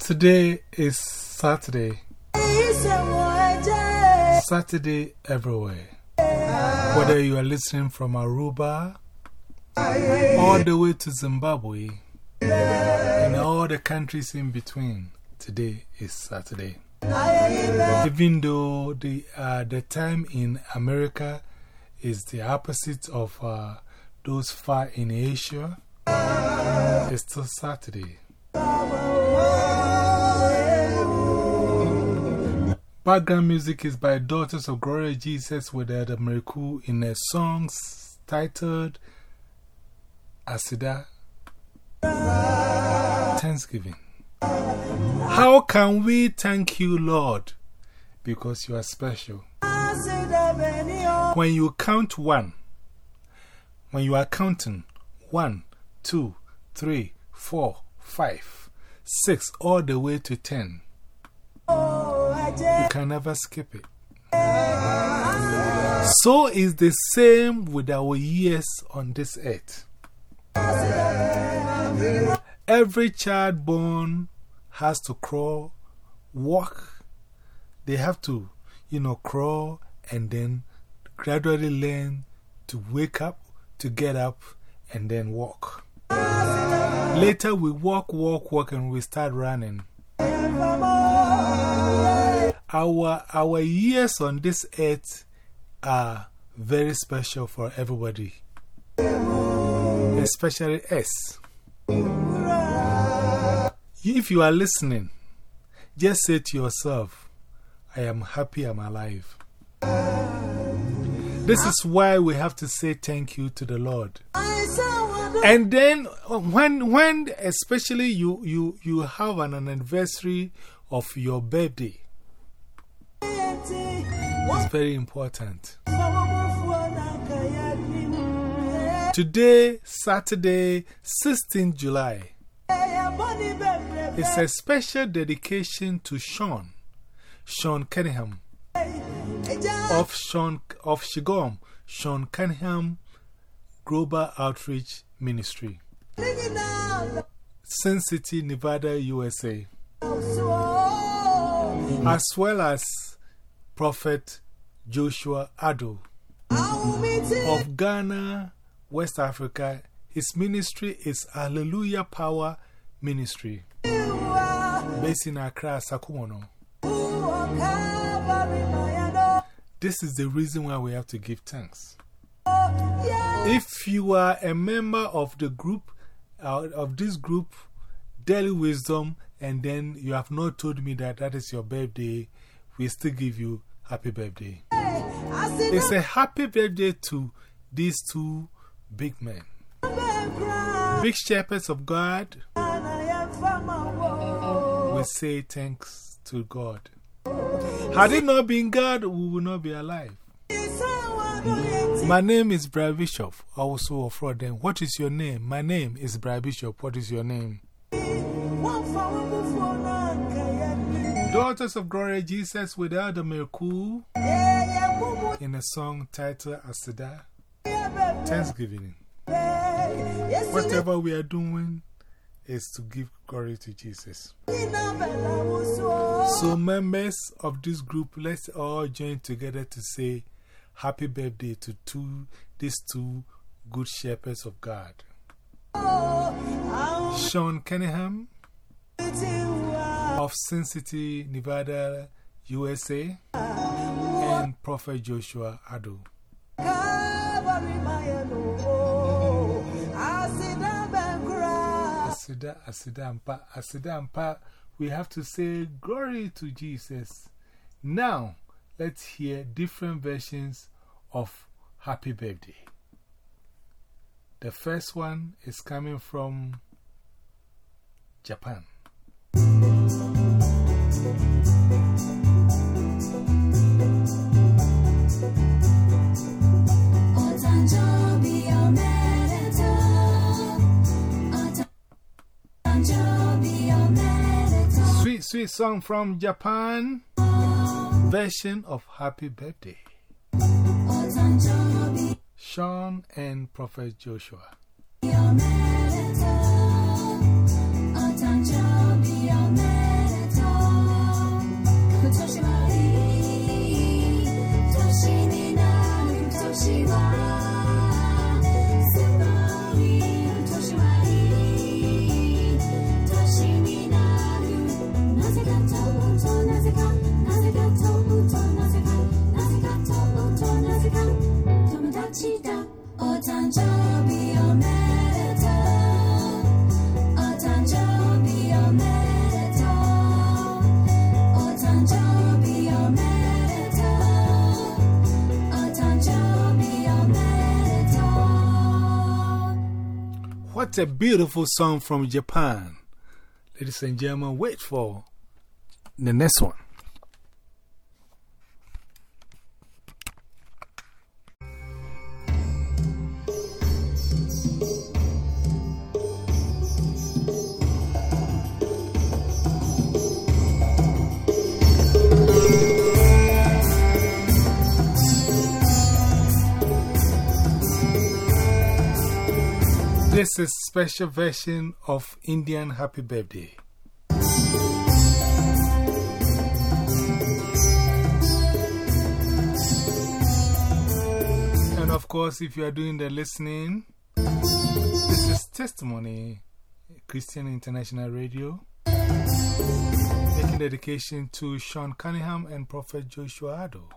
Today is Saturday. Saturday everywhere. Whether you are listening from Aruba all the way to Zimbabwe and all the countries in between, today is Saturday. Even though the, uh, the time in America is the opposite of uh, those far in Asia, it's still Saturday. Background music is by Daughters of Glory Jesus with Elder Miracle in a song titled Asida Thanksgiving. How can we thank you, Lord? Because you are special. When you count one, when you are counting one, two, three, four, five, six, all the way to ten. You can never skip it. So is the same with our years on this earth. Every child born has to crawl, walk. They have to, you know, crawl and then gradually learn to wake up, to get up, and then walk. Later, we walk, walk, walk, and we start running. Our, our years on this earth are very special for everybody, especially us. If you are listening, just say to yourself, I am happy I'm alive. This is why we have to say thank you to the Lord. And then, when, when especially you, you, you have an anniversary of your birthday, it's very important. Today, Saturday, 16 July, is a special dedication to Sean, Sean Cunningham, of, Sean, of Shigom, Sean Cunningham Global Outreach Ministry, Sin City, Nevada, USA, as well as Prophet Joshua Addo of Ghana, West Africa. His ministry is Hallelujah Power Ministry, based in Accra, Sakumono. This is the reason why we have to give thanks. If you are a member of the group, uh, of this group, Daily Wisdom, and then you have not told me that that is your birthday, we still give you happy birthday. It's a happy birthday to these two big men, big shepherds of God. We say thanks to God. Had it not been God, we would not be alive. My name is Brad Bishop, also fraud. Then, what is your name? My name is Brad Bishop. What is your name? Daughters of Glory Jesus with Elder Miracle in a song titled Asida Thanksgiving. Whatever we are doing is to give glory to Jesus. So, members of this group, let's all join together to say happy birthday to two, these two good shepherds of God. Sean Cunningham of Sin City, Nevada, USA, and Prophet Joshua Addo. Asida, Asidampa, we have to say glory to Jesus. Now, let's hear different versions of Happy Birthday. The first one is coming from Japan. Sweet, sweet song from Japan version of Happy Birthday. Sean and Prophet Joshua. What a beautiful song from Japan. Ladies and gentlemen, wait for the next one. This is special version of Indian Happy Birthday. And of course, if you are doing the listening, this is Testimony Christian International Radio. Making dedication to Sean Cunningham and Prophet Joshua Addo.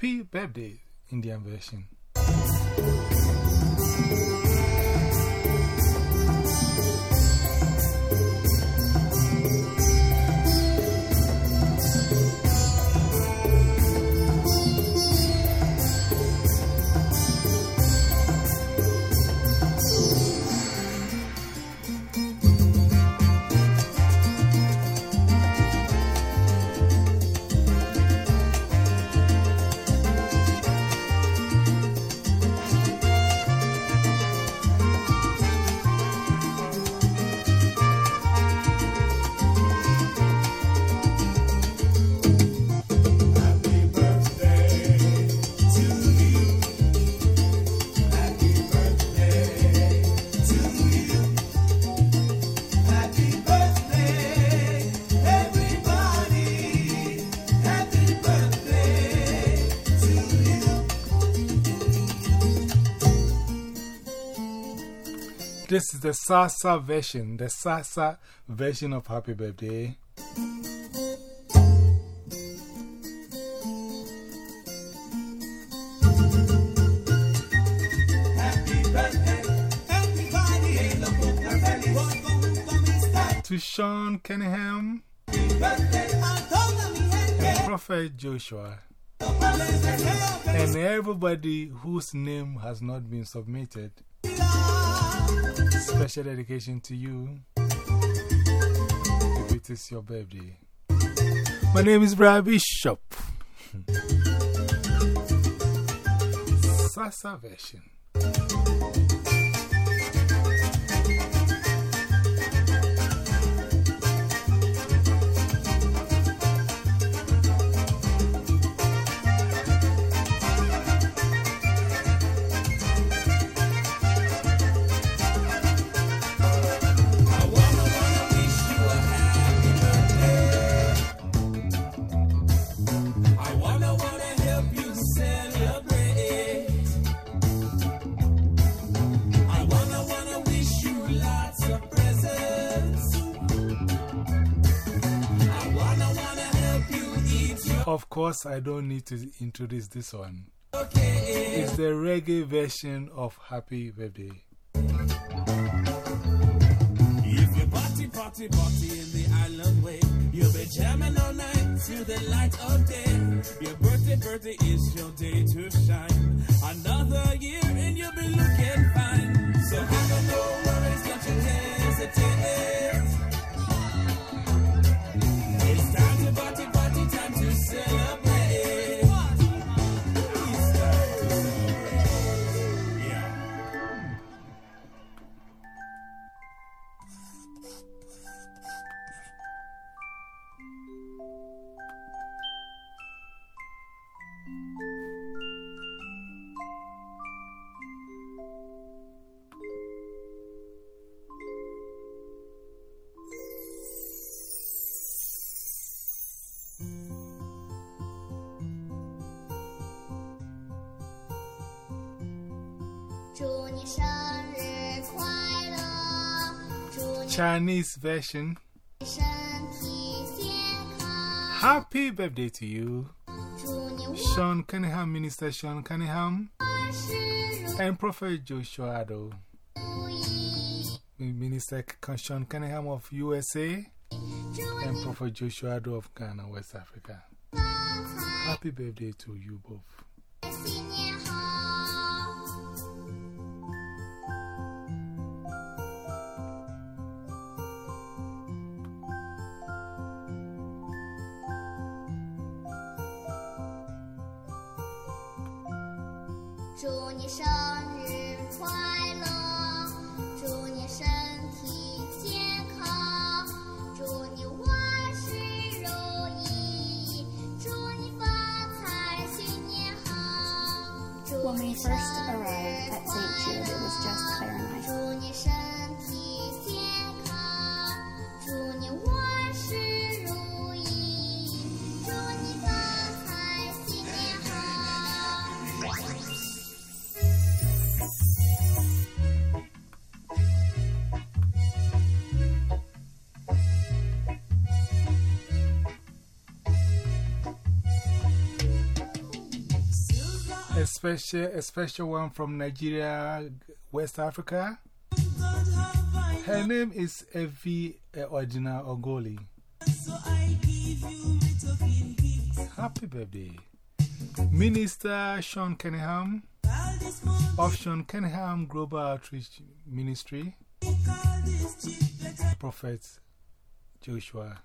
Happy birthday, Indian version. This is the Salsa version, the Salsa version of Happy Birthday. To Sean Cunningham Prophet Joshua and everybody whose name has not been submitted. Special dedication to you if it is your birthday. My name is Brian Bishop. Salsa version. Course, I don't need to introduce this one. It's the reggae version of Happy Birthday. If you party, party, party in the island way, you'll be jamming all night till the light of day. Your birthday, birthday is your day to shine. Another year and you'll be looking fine. So have no worries, don't you hesitate. Chinese version. Happy birthday to you, Sean Cunningham, Minister Sean Cunningham, and Prophet Joshua Addo, Minister Sean Cunningham of USA, and Prophet Joshua Addo of Ghana, West Africa. Happy birthday to you both. Special, a special one from Nigeria, West Africa. Her name is Evie eh, Ordina Ogoli. Happy birthday. Minister Sean Cunningham of Sean Cunningham Global Outreach Ministry. Prophet Joshua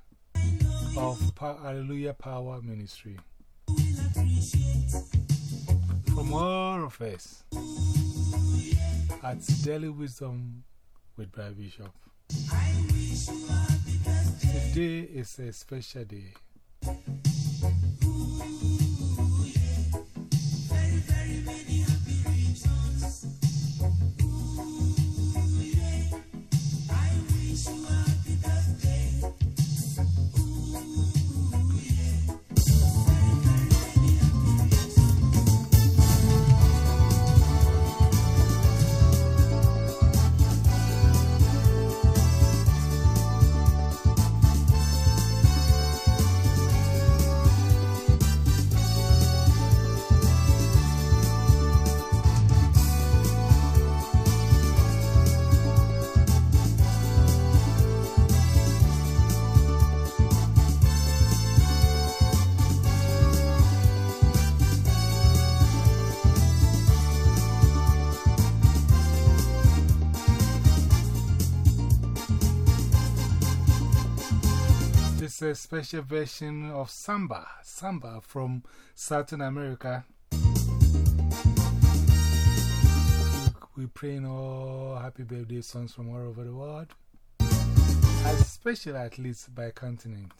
of Pa- Hallelujah Power Ministry. From all of us at Daily Wisdom with Brad Bishop. Today is a special day. A special version of Samba, Samba from Southern America. We praying all happy birthday songs from all over the world, as special at least by continent.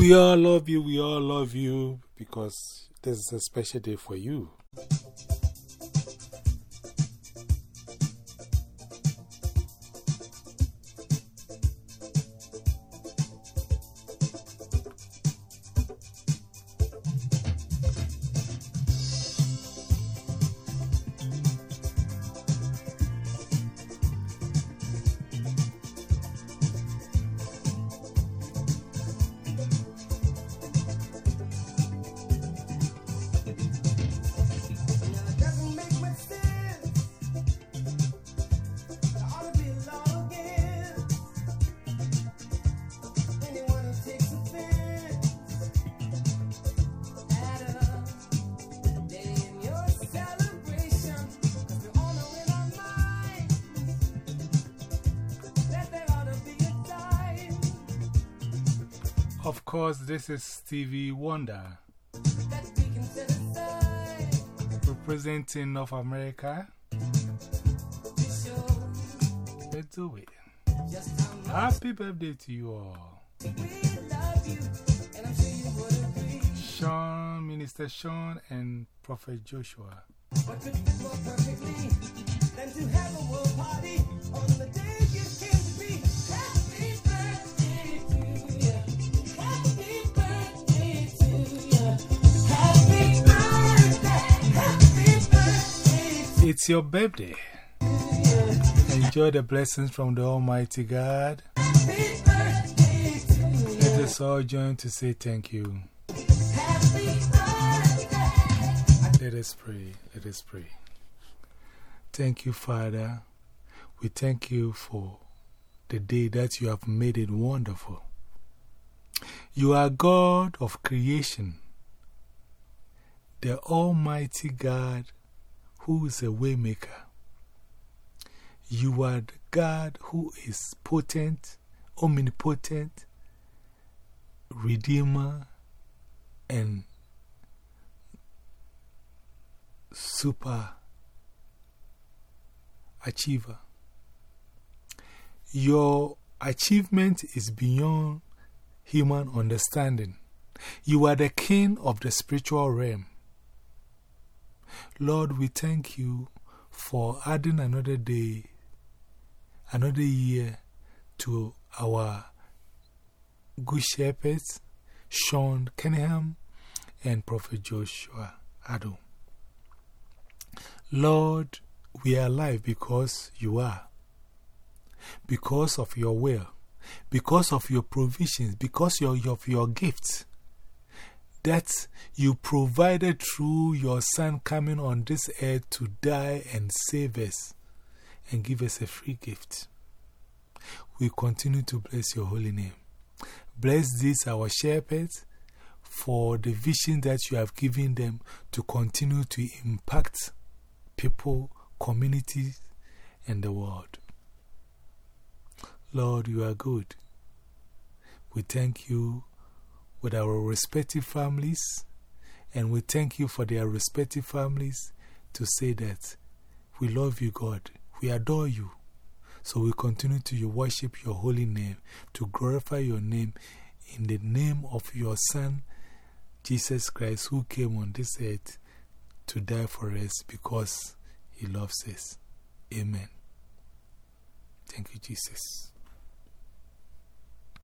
We all love you, we all love you because this is a special day for you. Course, this is Stevie Wonder representing North America. Let's do it. Happy birthday to you all. Sean Minister Sean and Prophet Joshua. What could fit more perfectly than to have a world party on the day you came It's your birthday. Enjoy the blessings from the Almighty God. Let us all join to say thank you. Let us pray. Let us pray. Thank you, Father. We thank you for the day that you have made it wonderful. You are God of creation, the Almighty God who is a waymaker. You are the God who is potent, omnipotent, redeemer, and super achiever. Your achievement is beyond human understanding. You are the king of the spiritual realm. Lord, we thank you for adding another day, another year to our good shepherds, Sean Cunningham and Prophet Joshua Addo. Lord, we are alive because you are, because of your will, because of your provisions, because of your gifts that you provided through your Son coming on this earth to die and save us and give us a free gift. We continue to bless your holy name. Bless these, our shepherds, for the vision that you have given them to continue to impact people, communities, and the world. Lord, you are good. We thank you with our respective families, and we thank you for their respective families to say that we love you, God. We adore you. So we continue to worship your holy name, to glorify your name in the name of your Son, Jesus Christ, who came on this earth to die for us because he loves us. Amen. Thank you, Jesus.